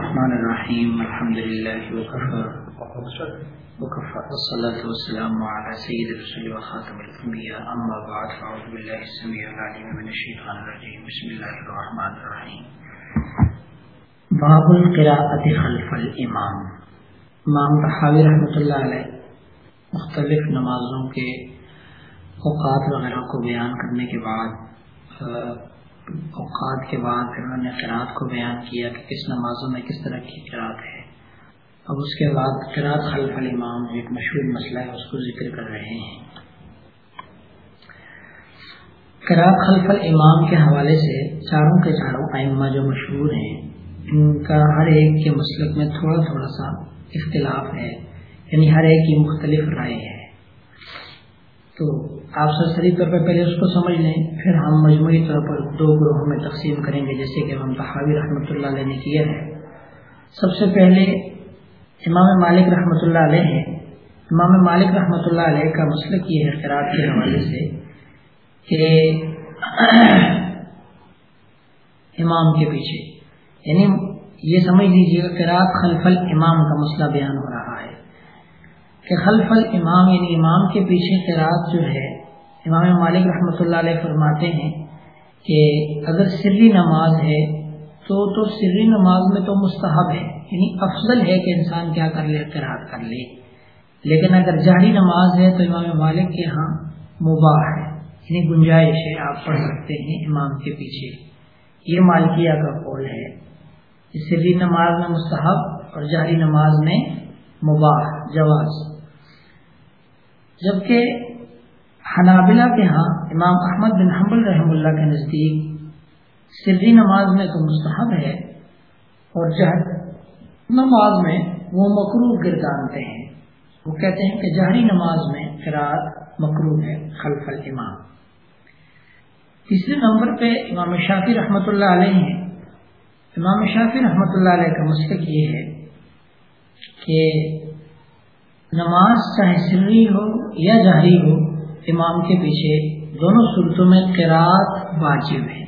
الرحمن الرحيم، الحمد لله وكفى. وكفى والصلاة والسلام على سيد الرسول وخاتم الأنبياء، أما بعد، فأعوذ بالله السميع العليم من الشيطان الرجيم. بسم الله الرحمن الرحيم. باب القراءة خلف الإمام. امام تحاوی رحمۃ اللہ علیہ مختلف نمازوں کے اوقات وغیرہ کو بیان کرنے کے بعد اوقات کے بعد پھر انہوں نے قرآت کو بیان کیا کہ کس نمازوں میں کس طرح کی قرآت ہے۔ اب اس کے بعد قرآت خلف الامام ایک مشہور مسئلہ ہے، اس کو ذکر کر رہے ہیں۔ قرآت خلف الامام کے حوالے سے چاروں کے چاروں ائمہ جو مشہور ہیں، ان کا ہر ایک کے مسلک میں تھوڑا تھوڑا سا اختلاف ہے یعنی ہر ایک کی مختلف رائے ہے۔ تو آپ سرسری طور پر پہلے اس کو سمجھ لیں، پھر ہم مجموعی طور پر دو گروہوں میں تقسیم کریں گے، جیسے کہ ہم تحاوی رحمۃ اللہ علیہ نے کیا ہے۔ سب سے پہلے امام مالک رحمۃ اللہ علیہ ہے امام مالک رحمۃ اللہ علیہ کا مسئلہ یہ ہے خراب کے حوالے سے کہ امام کے پیچھے۔ یعنی یہ سمجھ لیجیے کہ خلف الامام کا مسئلہ بیان ہو رہا ہے۔ کہ خلف الامام یعنی امام کے پیچھے قرآت جو ہے امام مالک رحمۃ اللہ علیہ فرماتے ہیں کہ اگر سری نماز ہے تو تو سری نماز میں تو مستحب ہے یعنی افضل ہے کہ انسان کیا کر لے قرآت کر لے۔ لیکن اگر جاری نماز ہے تو امام مالک کے ہاں مباح ہے یعنی گنجائش ہے، آپ پڑھ سکتے ہیں امام کے پیچھے۔ یہ مالکیہ کا قول ہے سری نماز میں مستحب اور جاری نماز میں مباح، جواز۔ جبکہ حنابلہ کے ہاں امام احمد بن حمل رحم اللہ کے نزدیک سری نماز میں تو مستحب ہے اور جہر نماز میں وہ مکرو گردانتے ہیں۔ وہ کہتے ہیں کہ جہری نماز میں قرآد مکرو ہے، خلف الامام۔ تیسرے نمبر پہ امام شافی رحمۃ اللہ علیہ ہیں۔ امام شافی رحمۃ اللہ علیہ کا مسلک یہ ہے کہ نماز چاہے سری ہو یا جہری ہو امام کے پیچھے دونوں صورتوں میں قرآت واجب ہے۔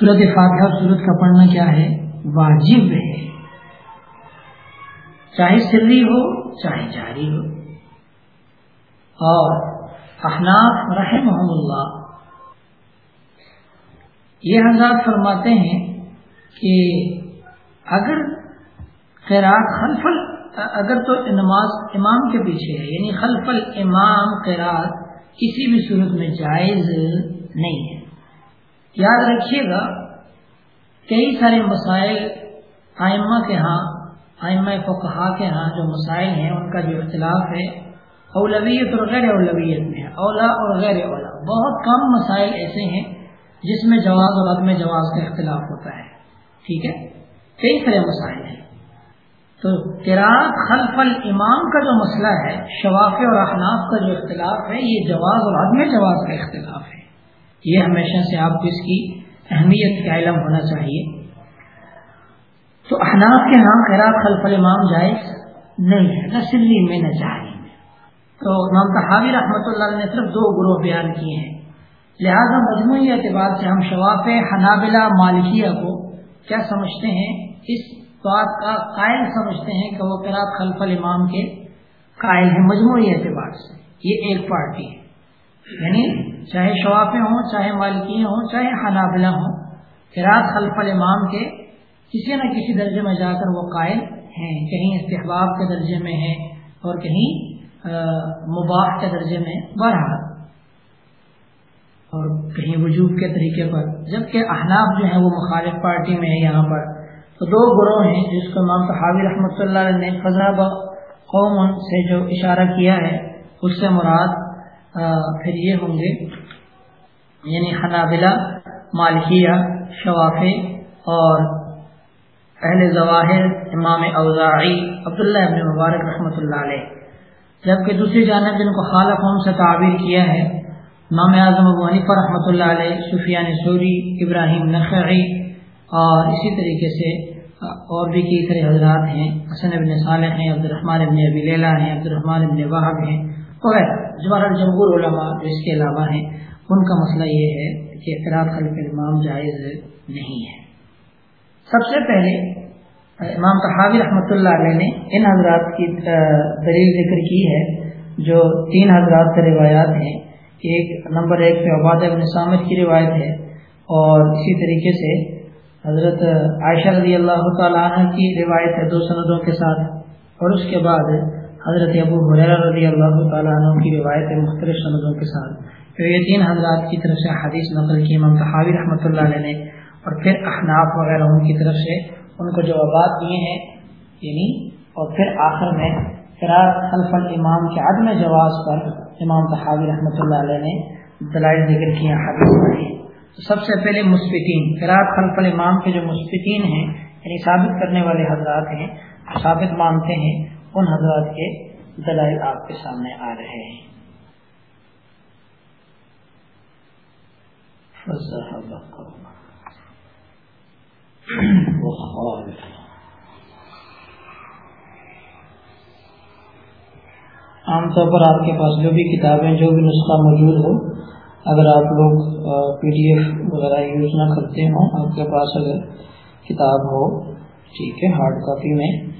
صورت فاتحہ صورت کا پڑھنا کیا ہے؟ واجب ہے۔ چاہے سری ہو، چاہے جاری ہو۔ اور احناف رحم اللہ یہ حضرات فرماتے ہیں کہ اگر خیرات خلف اگر تو نماز امام کے پیچھے ہے یعنی خلف الامام قرات کسی بھی صورت میں جائز نہیں ہے۔ یاد رکھیے گا، کئی سارے مسائل آئمہ کے ہاں آئمہ فقہا کے ہاں جو مسائل ہیں، ان کا جو اختلاف ہے، اولویت اور غیر اولویت میں ہے۔ اولا اور غیر اولا۔ بہت کم مسائل ایسے ہیں جس میں جواز اور عدم جواز کا اختلاف ہوتا ہے۔ ٹھیک ہے؟ کئی سارے مسائل ہیں۔ تو قرآن خلف الامام کا جو مسئلہ ہے شواف اور احناف کا جو اختلاف ہے، یہ جواز اور عدم جواز کا اختلاف ہے۔ یہ ہمیشہ سے آپ کو اس کی اہمیت کا علم ہونا چاہیے۔ تو احناف کے نام خیرات خلف الامام جائز نہیں ہے، نہ سلی میں، نہ جاری میں۔ تو امام تحاوی رحمۃ اللہ نے صرف دو گروہ بیان کیے ہیں۔ لہذا مجموعی اعتبار سے ہم شواف حنابلہ مالکیہ کو کیا سمجھتے ہیں؟ اس بات کا قائل سمجھتے ہیں کہ وہ قرآن خلف الامام کے قائل ہیں، مجموعی اعتبار سے۔ یہ ایک پارٹی ہے۔ یعنی چاہے شوافے ہوں، چاہے مالکی ہوں، چاہے حنابلہ ہوں قرآن خلف الامام کے کسی نہ کسی درجے میں جا کر وہ قائل ہیں۔ کہیں استحباب کے درجے میں ہے اور کہیں مباح کے درجے میں بڑھا اور کہیں وجوب کے طریقے پر۔ جبکہ احناف جو ہے وہ مخالف پارٹی میں ہے یہاں پر۔ تو دو گروہ ہیں جس کو امام صحابی رحمۃ اللہ علیہ نے فضاب قوم سے جو اشارہ کیا ہے، اس سے مراد پھر یہ ہوں گے یعنی حنابلہ، مالکیہ شواف اور اہل ظواہر امام اوزاعی، عبداللہ ابن مبارک رحمۃ اللہ علیہ۔ جبکہ دوسری جانب جن کو خالہ قوم سے تعبیر کیا ہے، امام اعظم ابو حنیفہ رحمۃ اللہ علیہ، سفیان سوری، ابراہیم نقعی اور اسی طریقے سے اور بھی کئی سارے حضرات ہیں، حسن ابن صالح ہیں عبد الرحمٰن ابن ابی لیلا ہیں عبد الرحمٰن ابن واحب ہیں، وغیرہ۔ جمہور جمہور علماء جو اس کے علاوہ ہیں، ان کا مسئلہ یہ ہے کہ اعتراض خلف امام جائز نہیں ہے۔ سب سے پہلے، امام تحاوی رحمۃ اللہ علیہ نے ان حضرات کی دلیل ذکر کی ہے، جو تین حضرات سے روایات ہیں۔ ایک، نمبر ایک پہ عباد ابن سامد کی روایت ہے اور اسی طریقے سے حضرت عائشہ رضی اللہ تعالیٰ عنہ کی روایت ہے دو سندوں کے ساتھ۔ اور اس کے بعد حضرت ابو حریر رضی اللہ تعالیٰ عنہ کی روایت ہے مختلف سندوں کے ساتھ۔ تو یہ تین حضرات کی طرف سے حدیث نقل کی، امام تحاوی رحمۃ اللہ علیہ نے۔ اور پھر احناف وغیرہ ان کی طرف سے ان کو جوابات دیے ہیں یعنی اور پھر آخر میں خلف الامام کے عدم جواز پر امام تحاوی رحمۃ اللہ علیہ نے دلائل ذکر کیا حدیث پڑھی سب سے پہلے مثبتین فراط خلف الامام کے جو مثبتین ہیں یعنی ثابت کرنے والے حضرات ہیں ثابت مانتے ہیں، ان حضرات کے دلائل آپ کے سامنے آ رہے ہیں۔ عام طور پر آپ کے پاس جو بھی کتابیں، جو بھی نسخہ موجود ہو اگر آپ لوگ پی ڈی ایف وغیرہ یوز نہ کرتے ہوں، آپ کے پاس اگر کتاب ہو، ٹھیک ہے ہارڈ کاپی میں،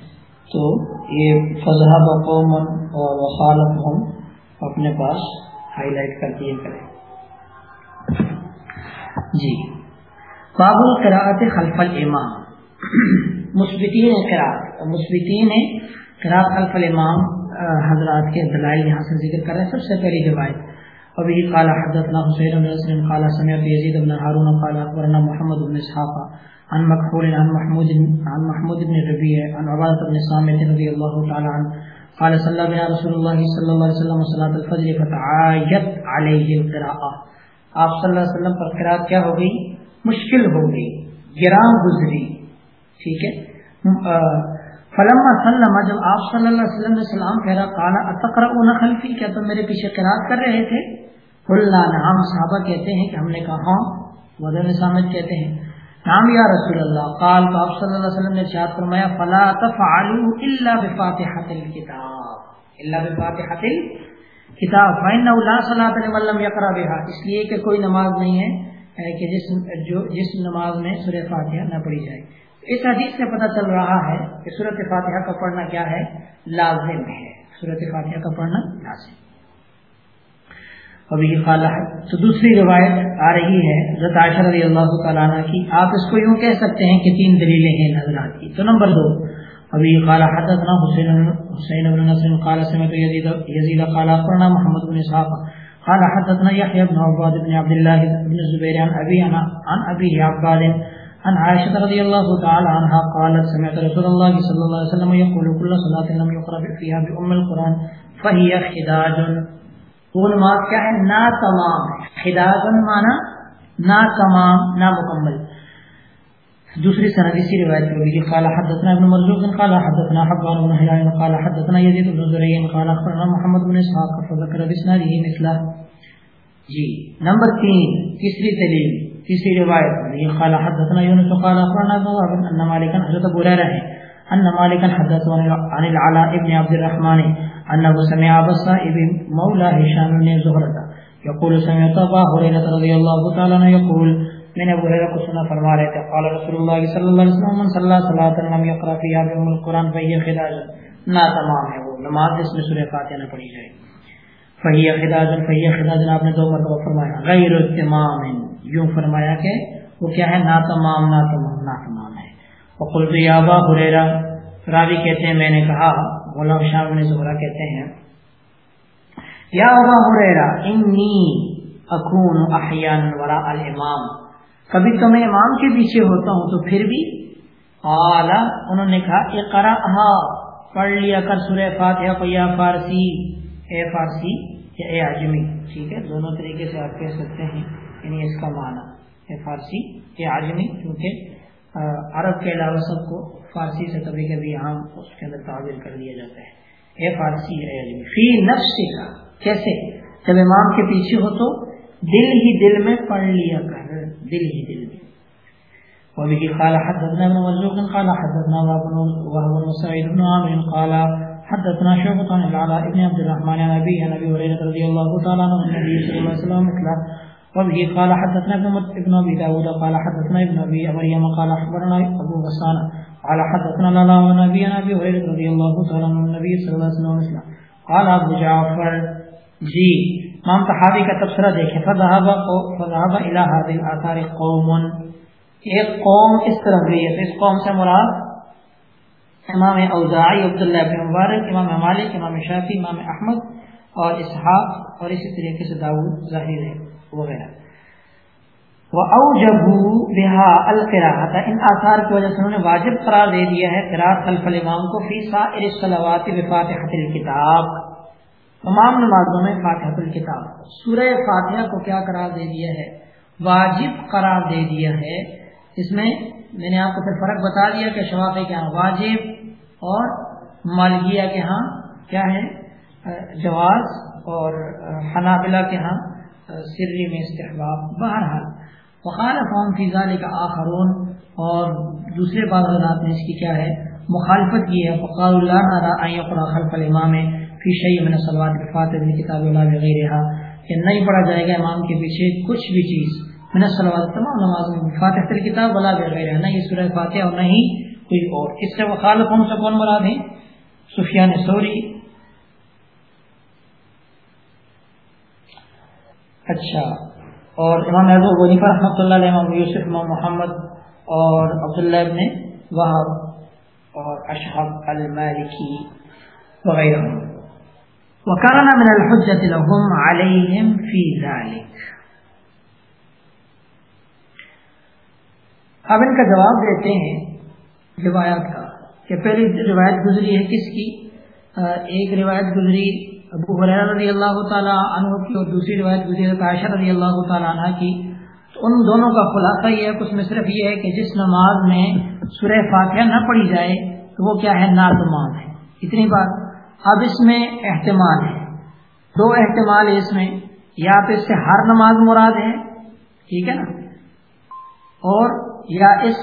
تو یہ فضح بقوم اور وخالت ہم اپنے پاس ہائی لائٹ کر دیے کریں۔ جی۔ باب القراءت خلف الامام۔ مثبتین قراءت مثبتین قراءت خلف الامام حضرات کے دلائل یہاں سے ذکر کر رہے ہیں۔ سب سے پہلی روایت۔ ابھی قال حدثنا حسین بن نصر قال سمعت يزيد بن هارون قال اخبرنا محمد بن اسحاق عن مكحول عن محمود عن محمود بن ربيع عن عبادة بن صامت رضي الله تعالى عنه قال صلى بنا رسول الله صلى الله عليه وسلم صلاة الفجر فتعايت عليه القراءة. آپ صلی اللہ علیہ وسلم پر قرآن کیا ہو گئی مشکل ہو گئی گرام گزری، ٹھیک ہے؟ فلما سلم، جب آپ صلی اللہ علیہ وسلم نے سلام کہہ کالا اتقرا خلفی؟ کیا تم میرے پیچھے قرآن کر رہے تھے؟ اللہ نام صحابہ کہتے ہیں کہ ہم نے کہا ہاں وزن سامد کہتے ہیں نام یا رسول اللہ، قال تو آپ صلی اللہ علیہ وسلم نے چاہت فرمایا، فلا تفعلوا الا بفاتحه الكتاب، الا بفاتحه کتاب فائن یقرا بہا اس لیے کہ کوئی نماز نہیں ہے یعنی کہ جس جو جس نماز میں سورہ فاتحہ نہ پڑھی جائے۔ اس حدیث سے پتہ چل رہا ہے کہ صورت فاتحہ کا پڑھنا کیا ہے؟ لازم ہے۔ صورت فاتحہ کا پڑھنا لازم۔ ابھی خالہ ہے۔ تو دوسری روایت آ رہی ہے، حضرت عائشہ رضی اللہ تعالیٰ عنہ کی۔ آپ اس کو یوں کہہ سکتے ہیں کہ تین دلیلیں ہیں نظرات کی تو نمبر دو ابھی قال حدثنا حسين حسين بن نصر قال سمعت يزيد يزيد قال اخبرنا محمد بن اسحاق قال حدثنا يحيى بن عباد بن عبد الله بن الزبير عن ابي عن ابي عباد، عن عائشة رضي الله تعالى عنها قالت سمعت رسول الله صلى الله عليه وسلم يقول كل صلاة لم يقرأ فيها بأم القرآن فهي خداج۔ وہ نماز کیا ہے؟ نا تمام خداج مانا نا تمام، نا مکمل۔ دوسری سند اسی روایت میں بھی قال حدثنا ابن مرزوق قال حدثنا حبان بن هلال قال حدثنا يزيد بن زريع قال اخبرنا محمد بن اسحاق فذكر باسناده مثله جی نمبر 3 تیسری دلیل، تیسری روایت میں قال حدثنا يونس قال اخبرنا ابن وهب ان مالك حدث ابو هريره ان مالك حدث عن العلاء ابن عبد الرحمن انه سمع ابو الصائب مولى هشام بن زهره يقول سمعت ابا هريره رضي الله تعالى عنه يقول میں نے ابو ہریرہ کو سنا فرما رہے تھے قال رسول اللہ صلی اللہ علیہ وسلم، من صلی صلاۃ لم يقرا فيها بام القران فهي خداج. نا تمام ہے وہ، نماز جس میں سورہ فاتحہ نہ پڑھی جائے۔ فهي خداج فهي خداج، آپ نے دو مرتبہ فرمایا۔ غیر تمام یوں فرمایا کہ وہ کیا ہے؟ نا تمام نا تمام نا تمام ہے۔ وقلت یا ابا ہریرہ، راوی کہتے ہیں، میں نے کہا مولا شاہ بن زہرا کہتے ہیں، یا ابا ہریرہ، انی اکون احیانا وراء الامام۔ کبھی تو میں امام کے پیچھے ہوتا ہوں تو پھر بھی؟ اعلیٰ انہوں نے کہا اقرا پڑھ لیا کر سورہ فاتحہ کو، یا فارسی۔ اے فارسی، یا اے عجمی۔ ٹھیک ہے، دونوں طریقے سے آپ کہہ سکتے ہیں یعنی اس کا معنی۔ اے فارسی، اے عجمی، کیونکہ عرب کے علاوہ سب کو فارسی سے کبھی کبھی عام اس کے اندر تعبیر کر دیا جاتا ہے۔ اے فارسی، اے عجمی فی نفس کا کیسے؟ جب امام کے پیچھے ہو تو دل ہی دل میں پڑھ لیا کر، دل ہی دل میں۔ وبه قال حدثنا ابن مرزوق قال حدثنا وهو سعيد بن عامر، قال حدثنا شعبة عن العلاء بن عبد الرحمن عن أبي عن أبي هريرة رضي الله تعالى عنه النبي صلى الله عليه وسلم مثله وبه قال حدثنا ابن ابن أبي داود، قال حدثنا ابن أبي مريم، قال أخبرنا أبو غسان، قال حدثنا لنا ونبينا ابي هريره رضي الله تعالى عنه، النبي صلى الله عليه وسلم قال ابو جعفر جی امام صحابی کا تبصرہ دیکھیں، فذهب فذهب الى هذه الاثار قوم. ایک قوم اس طرف گئی ہے اس قوم سے مراد امام اوزاعی، عبداللہ بن مبارک، امام مالک، امام شافی امام احمد اور اسحاق اور اسی طریقے سے داؤد ظاہر ہے وغیرہ۔ بها القراءت ان آثار کی وجہ سے انہوں نے واجب قرار دے دیا ہے قراءت خلف الامام کو، فی سائر الصلوات بفاتحۃ الکتاب تمام نمازوں میں فاتحۃ الکتاب سورہ فاتحہ کو کیا قرار دے دیا ہے؟ واجب قرار دے دیا ہے۔ اس میں میں نے آپ کو پھر فرق بتا دیا کہ شواق کے ہاں واجب اور مالگیا کے ہاں کیا ہے؟ جواز اور حنابلہ کے ہاں سری میں استحباب۔ بہرحال، وقال قوم فضا کا آخرون، اور دوسرے بعض حضرات نے اس کی کیا ہے، مخالفت کی ہے۔ فقال اللہ نارا قرآ خلف الامام فی شعی من سلوات فاتح کتاب اللہ وغیرہ کہ نہیں پڑھا جائے گا امام کے پیچھے کچھ بھی چیز۔ من سلوات تمام نمازوں میں فاتح تل کتاب ولا وغیرہ، نہ یہ سورہ فاتحہ اور نہ ہی کوئی اور۔ اس سے وقال قوم سے کون مراد ہیں؟ سفیان سوری اچھا۔ اور امام محبوب ونیفا رحمۃ اللہ علیہ، امام یوسف، امام محمد اور عبداللہ ابن وہاب اور اشحب المالکی وغیرہ وکانا من الحجت لهم علیہم فی ذالک اب ان کا جواب دیتے ہیں روایات کا کہ پہلی روایت گزری ہے کس کی؟ ایک روایت گزری ابو حریر رضی اللہ تعالیٰ عنہ کی اور دوسری روایت گزری عائشہ رضی اللہ تعالیٰ عنہ کی، تو ان دونوں کا خلاصہ یہ ہے کہ اس میں صرف یہ ہے کہ جس نماز میں سورہ فاتحہ نہ پڑھی جائے، تو وہ کیا ہے؟ ناتمام ہے۔ اتنی بات۔ اب اس میں احتمال ہے۔ دو احتمال ہے اس میں۔ یا تو اس سے ہر نماز مراد ہے، ٹھیک ہے نا؟ اور یا اس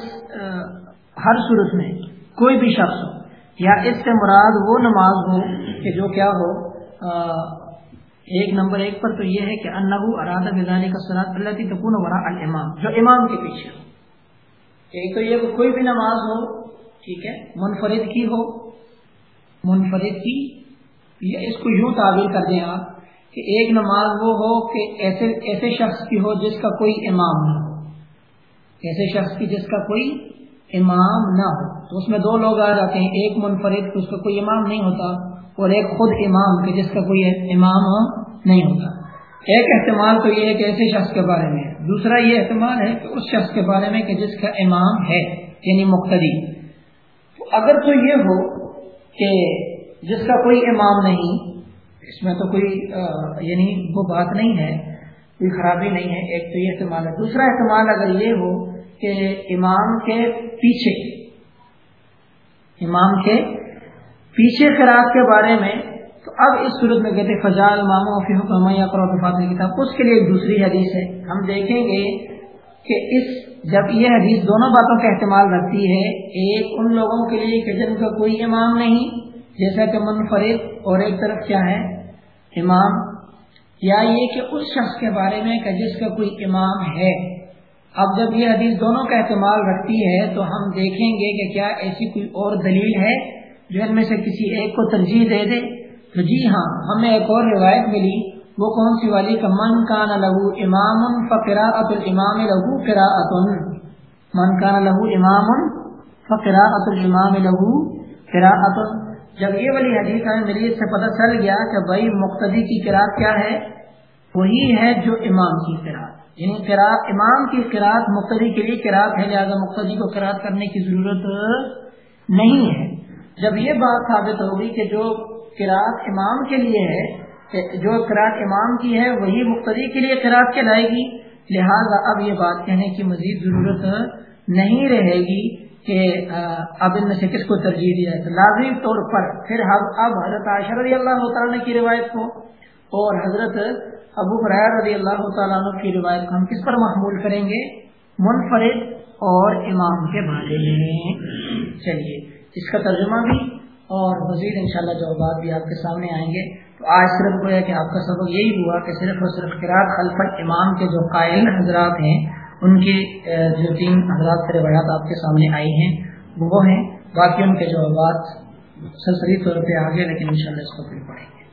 ہر صورت میں کوئی بھی شخص ہو، یا اس سے مراد وہ نماز ہو کہ جو کیا ہو ایک نمبر ایک پر تو یہ ہے کہ انبو ارادہ بزانے کا سرات اللہ کی تکون ورا الامام، جو امام کے پیچھے ہو۔ ایک تو یہ کوئی بھی نماز ہو، ٹھیک ہے، منفرد کی ہو، منفرد کی یا اس کو یوں تعبیر کر دیں آپ کہ ایک نماز وہ ہو کہ ایسے ایسے شخص کی ہو جس کا کوئی امام نہ ہو۔ ایسے شخص کی جس کا کوئی امام نہ ہو۔ تو اس میں دو لوگ آ جاتے ہیں، ایک منفرد اس کا کوئی امام نہیں ہوتا اور ایک خود امام کے جس کا کوئی امام نہیں ہوتا۔ ایک احتمال تو یہ ہے کہ ایسے شخص کے بارے میں۔ دوسرا یہ احتمال ہے کہ اس شخص کے بارے میں کہ جس کا امام ہے یعنی مقتدی۔ تو اگر تو یہ ہو کہ جس کا کوئی امام نہیں، اس میں تو کوئی یعنی وہ بات نہیں ہے، کوئی خرابی نہیں ہے، ایک تو یہ احتمال ہے۔ دوسرا احتمال اگر یہ ہو کہ امام کے پیچھے، امام کے پیچھے خراج کے بارے میں، تو اب اس صورت میں کہتے فضال مامو فی حکم فاطمہ کتاب اس کے لیے ایک دوسری حدیث ہے۔ ہم دیکھیں گے کہ اس، جب یہ حدیث دونوں باتوں کا احتمال رکھتی ہے، ایک ان لوگوں کے لیے کہ جن کا کوئی امام نہیں، جیسا کہ منفرد اور ایک طرف کیا ہے، امام۔ یا یہ کہ اس شخص کے بارے میں کہ جس کا کوئی امام ہے۔ اب جب یہ حدیث دونوں کا احتمال رکھتی ہے، تو ہم دیکھیں گے کہ کیا ایسی کوئی اور دلیل ہے۔ جو ان میں سے کسی ایک کو ترجیح دے دے تو جی ہاں ہمیں ایک اور روایت ملی، وہ کون سی والی؟ کا من کان لہو امام فقرا ات الامام لہو کرا من کان لہو امام فقرا ات الامام لہو کرا جب یہ والی حدیث ہمیں ملی سے پتہ چل گیا کہ بھائی مقتدی کی قرآن کیا ہے؟ وہی ہے جو امام کی قرآن۔ یعنی قرآن، امام کی قرآن مقتدی کے لیے قرآن ہے، لہٰذا مقتدی کو قرآن کرنے کی ضرورت نہیں ہے۔ جب یہ بات ثابت ہوگی کہ جو قرآت امام کے لیے ہے جو قرآت امام کی ہے، وہی مختری کے لیے قرآت کہلائے گی۔ لہذا اب یہ بات کہنے کی مزید ضرورت نہیں رہے گی کہ اب ان میں سے کس کو ترجیح دیا ہے لازمی طور پر پھر اب حضرت عائشہ رضی اللہ تعالیٰ کی روایت کو اور حضرت ابو برائر رضی اللہ تعالیٰ کی روایت کو ہم کس پر محمول کریں گے؟ منفرد اور امام کے بارے میں۔ چلیے۔ اس کا ترجمہ بھی اور مزید انشاءاللہ جو بات بھی آپ کے سامنے آئیں گے، تو آج صرف گویا کہ آپ کا سبق یہی ہوا کہ صرف اور صرف قرآن خلف امام کے جو قائل حضرات ہیں، ان کے جو تین حضرات سے روایات آپ کے سامنے آئی ہیں، وہ ہیں۔ باقی ان کے جوابات سرسری طور پہ آگے، لیکن انشاءاللہ اس کو پھر پڑھیں گے۔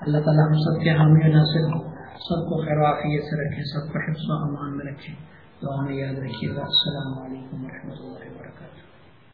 اللہ تعالیٰ ہم سب کے حامی و ناصر ہوں سب کو خیر وافیت سے رکھیں سب کو حفظ و امان میں رکھیں دعا میں یاد رکھیے۔ گا السلام علیکم و اللہ وبرکاتہ۔